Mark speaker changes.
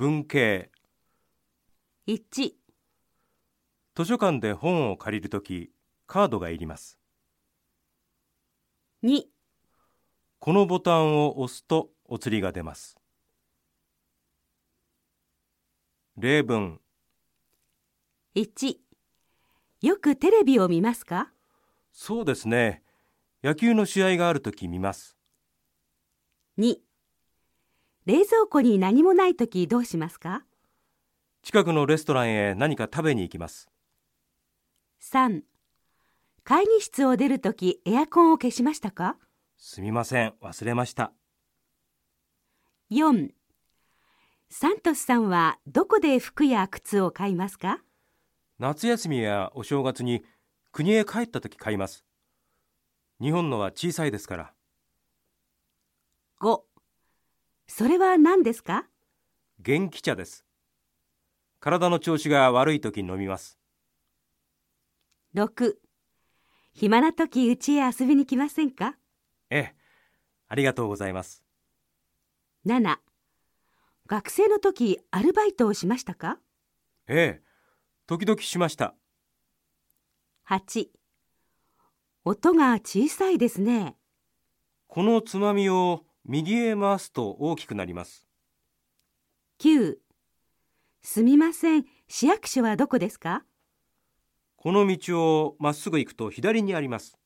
Speaker 1: 文系。
Speaker 2: 1、
Speaker 1: 図書館で本を借りるときカードがいります。
Speaker 2: 2、
Speaker 1: このボタンを押すとお釣りが出ます。例文。
Speaker 2: 1、よくテレビを見ますか？
Speaker 1: そうですね。野球の試合があるとき見ます。
Speaker 2: 2、冷蔵庫に何もないときどうしますか？
Speaker 1: 近くのレストランへ何か食べに行きます。
Speaker 2: 3、会議室を出るときエアコンを消しましたか？
Speaker 1: すみません忘れました。
Speaker 2: 4サントスさんはどこで服や靴を買いますか？
Speaker 1: 夏休みやお正月に国へ帰ったとき買います。日本のは小さいですから。
Speaker 2: 5それは何ですか？
Speaker 1: 元気茶です。体の調子が悪いときに飲みます。
Speaker 2: 6暇な時うちへ遊びに来ませんか？
Speaker 1: ええ。ありがとうございます。
Speaker 2: 7学生の時アルバイトをしましたか？
Speaker 1: ええ。時々しました。
Speaker 2: 8音が小さいですね。
Speaker 1: このつまみを右へ回すと大きくなります。
Speaker 2: 9すみません。市役所はどこですか？
Speaker 1: この道をまっすぐ行くと左にあります